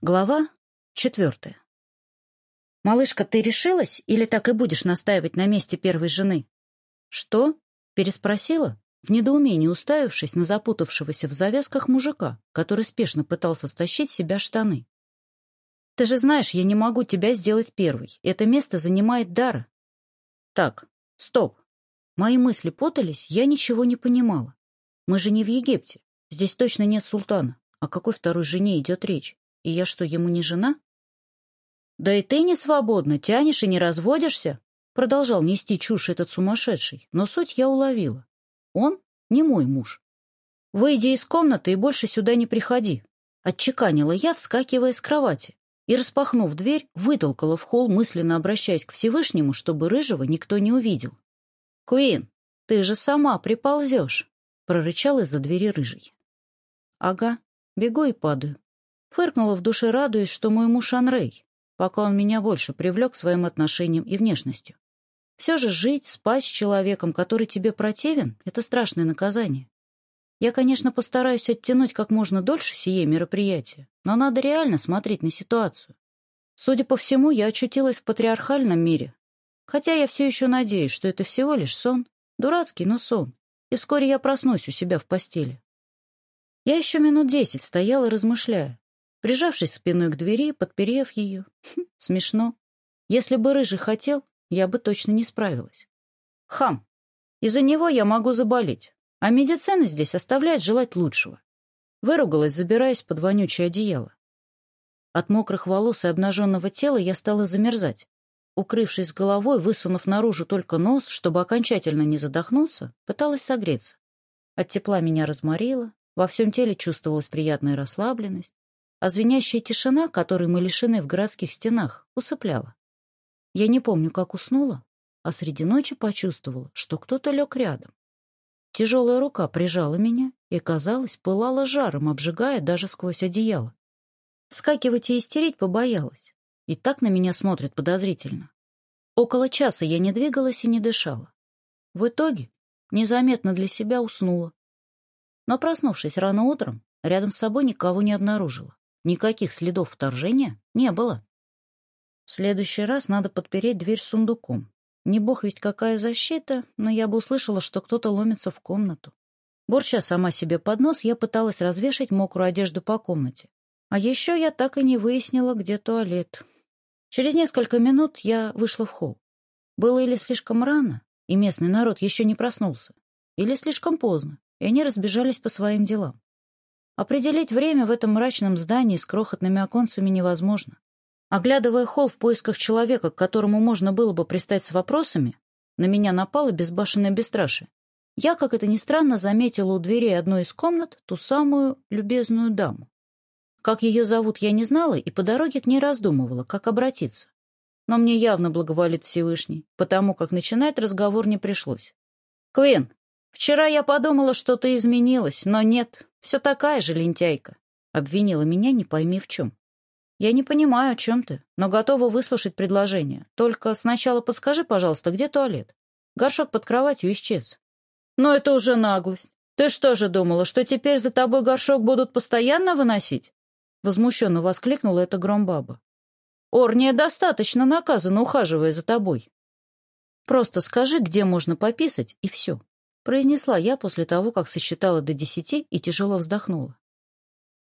Глава четвертая. «Малышка, ты решилась или так и будешь настаивать на месте первой жены?» «Что?» — переспросила, в недоумении уставившись на запутавшегося в завязках мужика, который спешно пытался стащить себя штаны. «Ты же знаешь, я не могу тебя сделать первой. Это место занимает Дара». «Так, стоп». Мои мысли путались, я ничего не понимала. «Мы же не в Египте. Здесь точно нет султана. О какой второй жене идет речь?» И я что, ему не жена? Да и ты не свободна, тянешь и не разводишься. Продолжал нести чушь этот сумасшедший, но суть я уловила. Он не мой муж. Выйди из комнаты и больше сюда не приходи. Отчеканила я, вскакивая с кровати, и, распахнув дверь, вытолкала в холл, мысленно обращаясь к Всевышнему, чтобы рыжего никто не увидел. «Куин, ты же сама приползешь!» — прорычал из-за двери рыжий. «Ага, бегу и падаю. Фыркнула в душе, радуясь, что мой муж Анрей, пока он меня больше привлек своим отношением и внешностью. Все же жить, спать с человеком, который тебе противен, — это страшное наказание. Я, конечно, постараюсь оттянуть как можно дольше сие мероприятие, но надо реально смотреть на ситуацию. Судя по всему, я очутилась в патриархальном мире, хотя я все еще надеюсь, что это всего лишь сон, дурацкий, но сон, и вскоре я проснусь у себя в постели. Я еще минут десять стояла, размышляя, прижавшись спиной к двери, подперев ее. Хм, смешно. Если бы Рыжий хотел, я бы точно не справилась. Хам. Из-за него я могу заболеть, а медицина здесь оставляет желать лучшего. Выругалась, забираясь под вонючее одеяло. От мокрых волос и обнаженного тела я стала замерзать. Укрывшись головой, высунув наружу только нос, чтобы окончательно не задохнуться, пыталась согреться. От тепла меня разморило, во всем теле чувствовалась приятная расслабленность а звенящая тишина, которой мы лишены в городских стенах, усыпляла. Я не помню, как уснула, а среди ночи почувствовала, что кто-то лег рядом. Тяжелая рука прижала меня и, казалось, пылала жаром, обжигая даже сквозь одеяло. Вскакивать и истерить побоялась. И так на меня смотрят подозрительно. Около часа я не двигалась и не дышала. В итоге незаметно для себя уснула. Но проснувшись рано утром, рядом с собой никого не обнаружила никаких следов вторжения не было. В следующий раз надо подпереть дверь сундуком. Не бог весть какая защита, но я бы услышала, что кто-то ломится в комнату. Борча сама себе под нос, я пыталась развешать мокрую одежду по комнате. А еще я так и не выяснила, где туалет. Через несколько минут я вышла в холл. Было или слишком рано, и местный народ еще не проснулся, или слишком поздно, и они разбежались по своим делам. Определить время в этом мрачном здании с крохотными оконцами невозможно. Оглядывая холл в поисках человека, к которому можно было бы пристать с вопросами, на меня напала безбашенная бесстрашие. Я, как это ни странно, заметила у дверей одной из комнат ту самую любезную даму. Как ее зовут, я не знала и по дороге к ней раздумывала, как обратиться. Но мне явно благоволит Всевышний, потому как начинать разговор не пришлось. «Квин, вчера я подумала, что ты изменилась, но нет, все такая же лентяйка. Обвинила меня не пойми в чем. Я не понимаю, о чем ты, но готова выслушать предложение. Только сначала подскажи, пожалуйста, где туалет? Горшок под кроватью исчез. Но это уже наглость. Ты что же думала, что теперь за тобой горшок будут постоянно выносить? Возмущенно воскликнула эта громбаба. Орния достаточно наказана, ухаживая за тобой. Просто скажи, где можно пописать, и все произнесла я после того, как сосчитала до десяти и тяжело вздохнула.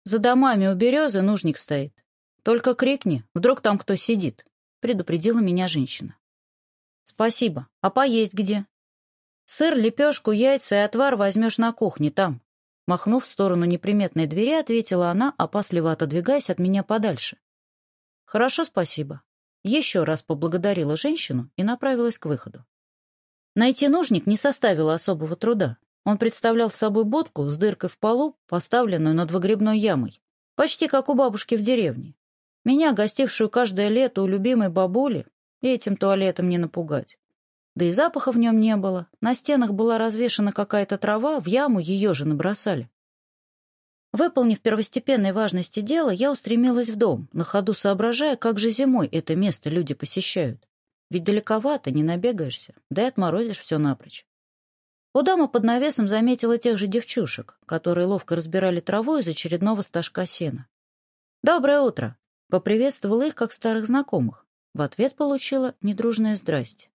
«За домами у березы нужник стоит. Только крикни, вдруг там кто сидит», — предупредила меня женщина. «Спасибо. А поесть где?» «Сыр, лепешку, яйца и отвар возьмешь на кухне там», — махнув в сторону неприметной двери, ответила она, опасливо отодвигаясь от меня подальше. «Хорошо, спасибо». Еще раз поблагодарила женщину и направилась к выходу. Найти ножник не составило особого труда. Он представлял собой будку с дыркой в полу, поставленную над выгребной ямой, почти как у бабушки в деревне. Меня, гостившую каждое лето у любимой бабули, этим туалетом не напугать. Да и запаха в нем не было. На стенах была развешана какая-то трава, в яму ее же набросали. Выполнив первостепенной важности дела, я устремилась в дом, на ходу соображая, как же зимой это место люди посещают. Ведь далековато, не набегаешься, да и отморозишь все напрочь. У дамы под навесом заметила тех же девчушек, которые ловко разбирали траву из очередного стажка сена. «Доброе утро!» — поприветствовала их, как старых знакомых. В ответ получила недружное «здрасте».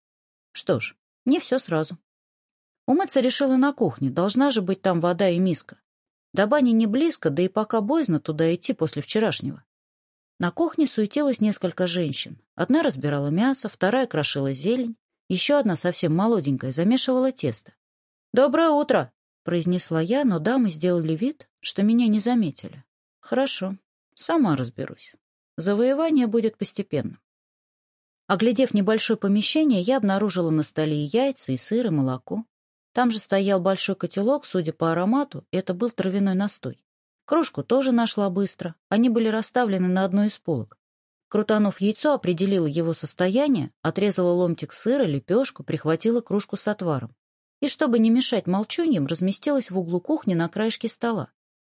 Что ж, не все сразу. Умыться решила на кухне, должна же быть там вода и миска. До бани не близко, да и пока боязно туда идти после вчерашнего. На кухне суетилось несколько женщин. Одна разбирала мясо, вторая крошила зелень, еще одна совсем молоденькая замешивала тесто. «Доброе утро!» — произнесла я, но дамы сделали вид, что меня не заметили. «Хорошо, сама разберусь. Завоевание будет постепенным. Оглядев небольшое помещение, я обнаружила на столе и яйца, и сыр, и молоко. Там же стоял большой котелок, судя по аромату, это был травяной настой. Кружку тоже нашла быстро, они были расставлены на одной из полок. Крутанув яйцо, определила его состояние, отрезала ломтик сыра, лепешку, прихватила кружку с отваром. И, чтобы не мешать молчуньям, разместилась в углу кухни на краешке стола.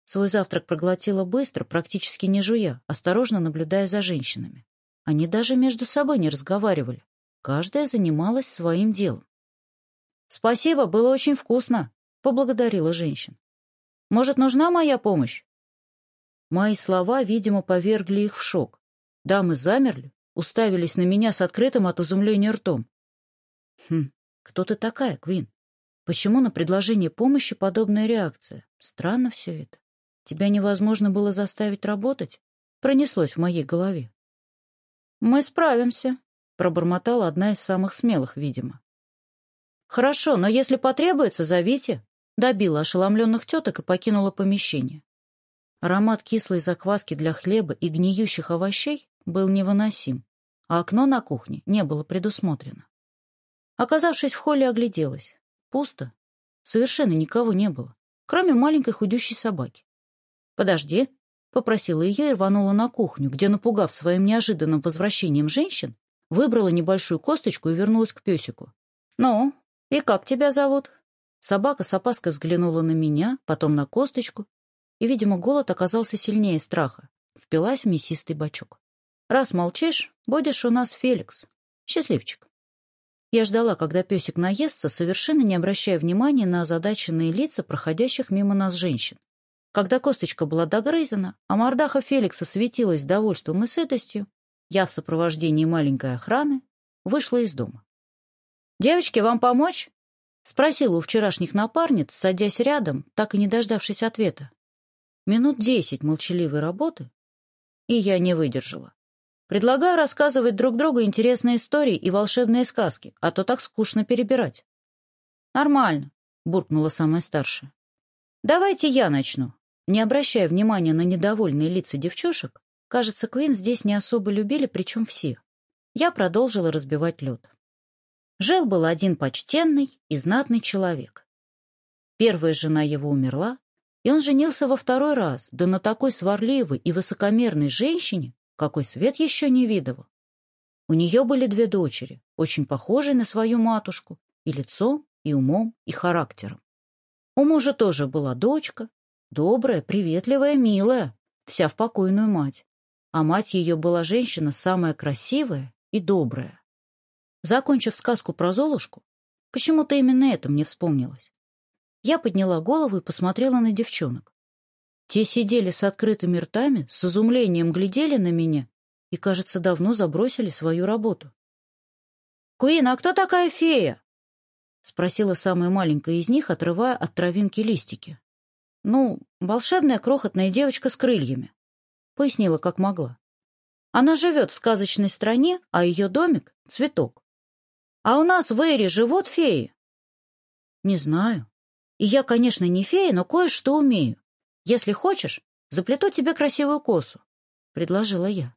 Свой завтрак проглотила быстро, практически не жуя, осторожно наблюдая за женщинами. Они даже между собой не разговаривали. Каждая занималась своим делом. «Спасибо, было очень вкусно», — поблагодарила женщин. Может, нужна моя помощь?» Мои слова, видимо, повергли их в шок. Дамы замерли, уставились на меня с открытым от изумления ртом. «Хм, кто ты такая, Квин? Почему на предложение помощи подобная реакция? Странно все это. Тебя невозможно было заставить работать?» Пронеслось в моей голове. «Мы справимся», — пробормотала одна из самых смелых, видимо. «Хорошо, но если потребуется, зовите», добила ошеломленных теток и покинула помещение. Аромат кислой закваски для хлеба и гниющих овощей был невыносим, а окно на кухне не было предусмотрено. Оказавшись в холле, огляделась. Пусто. Совершенно никого не было, кроме маленькой худющей собаки. «Подожди», — попросила ее и рванула на кухню, где, напугав своим неожиданным возвращением женщин, выбрала небольшую косточку и вернулась к песику. «Ну, и как тебя зовут?» Собака с опаской взглянула на меня, потом на косточку, и, видимо, голод оказался сильнее страха. Впилась в мясистый бачок. «Раз молчишь, будешь у нас Феликс. Счастливчик». Я ждала, когда песик наестся, совершенно не обращая внимания на озадаченные лица проходящих мимо нас женщин. Когда косточка была догрызена, а мордаха Феликса светилась довольством и сытостью, я в сопровождении маленькой охраны вышла из дома. «Девочки, вам помочь?» Спросила у вчерашних напарниц, садясь рядом, так и не дождавшись ответа. Минут десять молчаливой работы, и я не выдержала. Предлагаю рассказывать друг другу интересные истории и волшебные сказки, а то так скучно перебирать. Нормально, буркнула самая старшая. Давайте я начну. Не обращая внимания на недовольные лица девчушек, кажется, Квин здесь не особо любили, причем все. Я продолжила разбивать лед. Жил был один почтенный и знатный человек. Первая жена его умерла, и он женился во второй раз, да на такой сварливой и высокомерной женщине, какой свет еще не видывал. У нее были две дочери, очень похожие на свою матушку, и лицом, и умом, и характером. У мужа тоже была дочка, добрая, приветливая, милая, вся в покойную мать. А мать ее была женщина самая красивая и добрая. Закончив сказку про Золушку, почему-то именно это мне вспомнилось. Я подняла голову и посмотрела на девчонок. Те сидели с открытыми ртами, с изумлением глядели на меня и, кажется, давно забросили свою работу. «Куин, а кто такая фея?» — спросила самая маленькая из них, отрывая от травинки листики. «Ну, волшебная крохотная девочка с крыльями», — пояснила как могла. «Она живет в сказочной стране, а ее домик — цветок. А у нас в Эйре живут феи? Не знаю. И я, конечно, не фея, но кое-что умею. Если хочешь, заплету тебе красивую косу, — предложила я.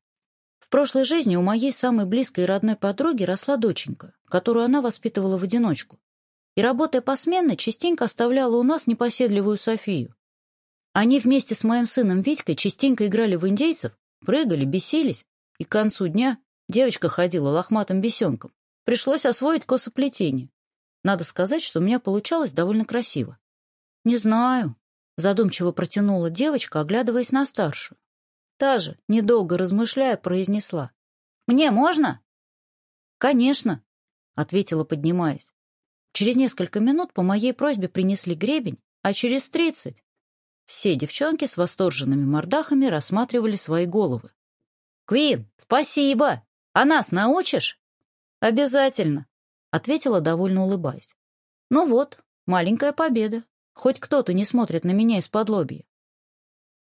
В прошлой жизни у моей самой близкой и родной подруги росла доченька, которую она воспитывала в одиночку. И, работая посменно, частенько оставляла у нас непоседливую Софию. Они вместе с моим сыном Витькой частенько играли в индейцев, прыгали, бесились, и к концу дня девочка ходила лохматым бесенком пришлось освоить косоплетение. Надо сказать, что у меня получалось довольно красиво. «Не знаю», — задумчиво протянула девочка, оглядываясь на старшую. Та же, недолго размышляя, произнесла. «Мне можно?» «Конечно», — ответила, поднимаясь. Через несколько минут по моей просьбе принесли гребень, а через тридцать все девчонки с восторженными мордахами рассматривали свои головы. «Квин, спасибо! А нас научишь?» «Обязательно», — ответила, довольно улыбаясь. «Ну вот, маленькая победа. Хоть кто-то не смотрит на меня из-под лобья.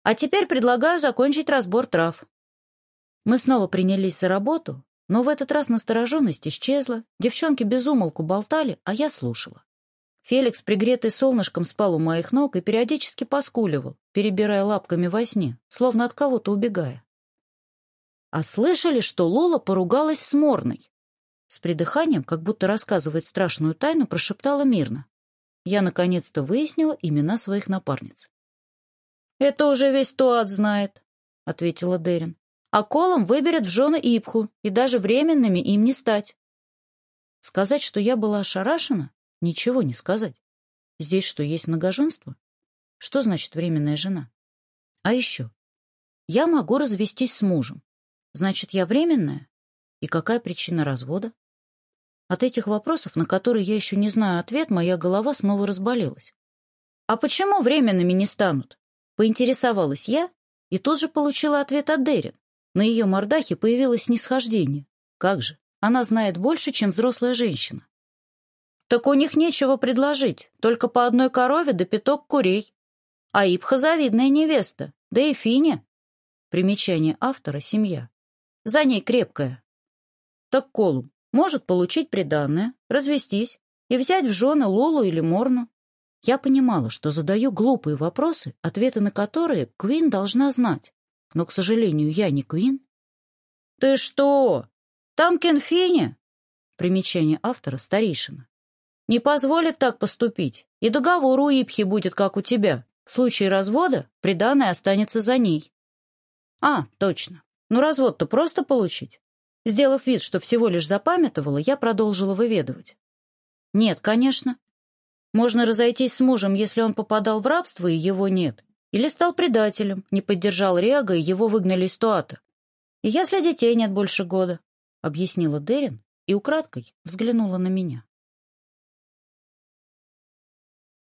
А теперь предлагаю закончить разбор трав». Мы снова принялись за работу, но в этот раз настороженность исчезла, девчонки безумолку болтали, а я слушала. Феликс, пригретый солнышком, спал у моих ног и периодически поскуливал, перебирая лапками во сне, словно от кого-то убегая. А слышали, что Лола поругалась с Морной? С придыханием, как будто рассказывает страшную тайну, прошептала мирно. Я наконец-то выяснила имена своих напарниц. «Это уже весь Туат знает», — ответила Дерин. «А Колом выберет в жены Ипху, и даже временными им не стать». Сказать, что я была ошарашена, ничего не сказать. Здесь что, есть многоженство? Что значит временная жена? А еще. Я могу развестись с мужем. Значит, я временная? И какая причина развода? От этих вопросов, на которые я еще не знаю ответ, моя голова снова разболелась. «А почему временными не станут?» — поинтересовалась я и тут же получила ответ от Дерин. На ее мордахе появилось снисхождение. Как же, она знает больше, чем взрослая женщина. «Так у них нечего предложить, только по одной корове да пяток курей. А Ипха завидная невеста, да и Фине. Примечание автора — семья. За ней крепкая. Так Колум, может получить приданное, развестись и взять в жены Лолу или Морну. Я понимала, что задаю глупые вопросы, ответы на которые Квин должна знать. Но, к сожалению, я не Квин. «Ты что? Там Кенфини?» Примечание автора старейшина. «Не позволит так поступить, и договор у Ипхи будет, как у тебя. В случае развода приданное останется за ней». «А, точно. Ну развод-то просто получить. Сделав вид, что всего лишь запамятовала, я продолжила выведывать. «Нет, конечно. Можно разойтись с мужем, если он попадал в рабство, и его нет. Или стал предателем, не поддержал Реага, и его выгнали из Туата. И если детей нет больше года», — объяснила Дерин и украдкой взглянула на меня.